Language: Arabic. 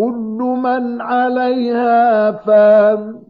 كُلُّ مَنْ عَلَيْهَا فَانٍ